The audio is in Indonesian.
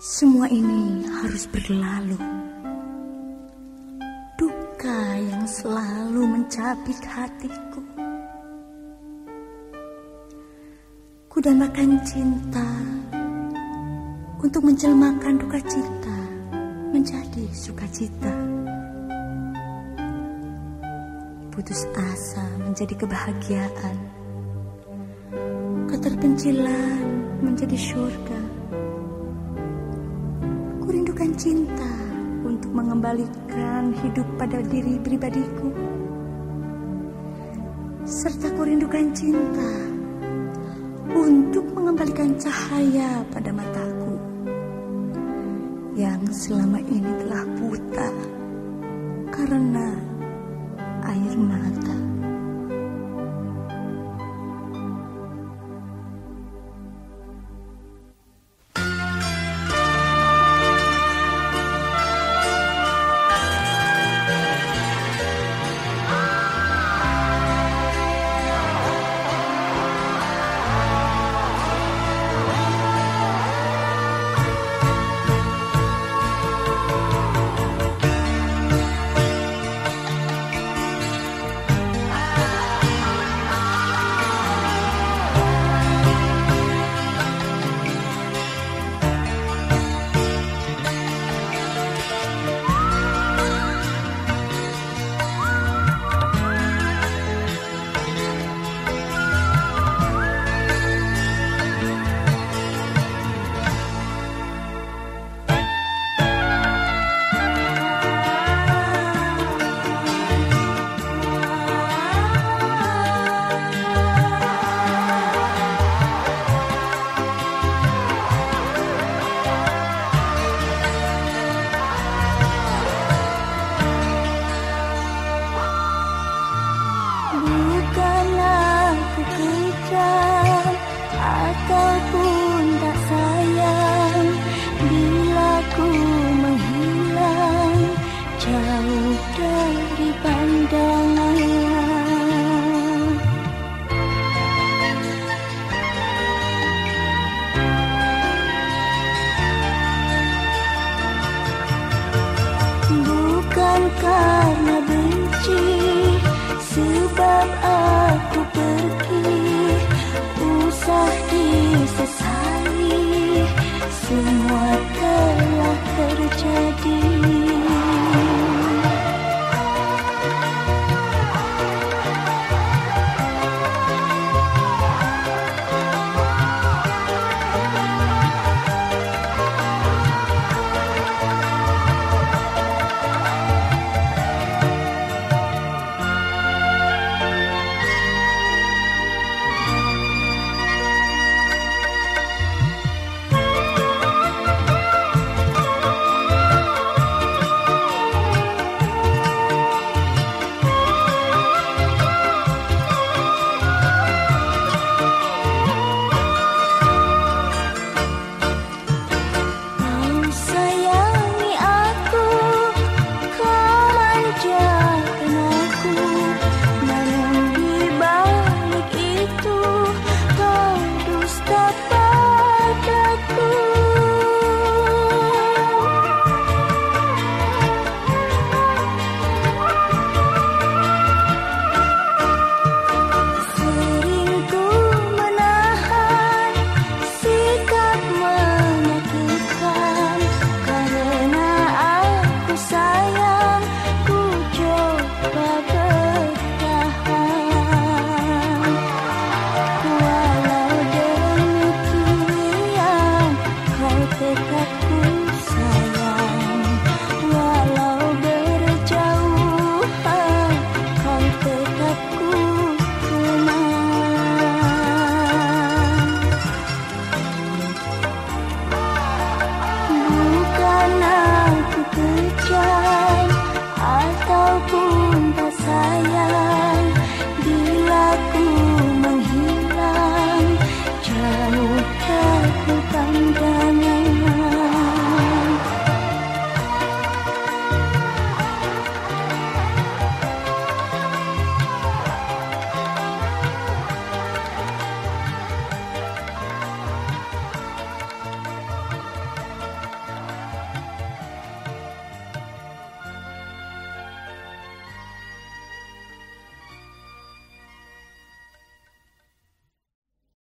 Semua ini harus berlalu. Duka yang selalu mencabik hatiku. Kudamakan cinta untuk menjelmakan duka cita menjadi sukacita. Putus asa menjadi kebahagiaan. Keterpencilan menjadi surga. Kurindukan cinta untuk mengembalikan hidup pada diri pribadiku. Serta kurindukan cinta untuk mengembalikan cahaya pada mataku yang selama ini telah buta karena air mata.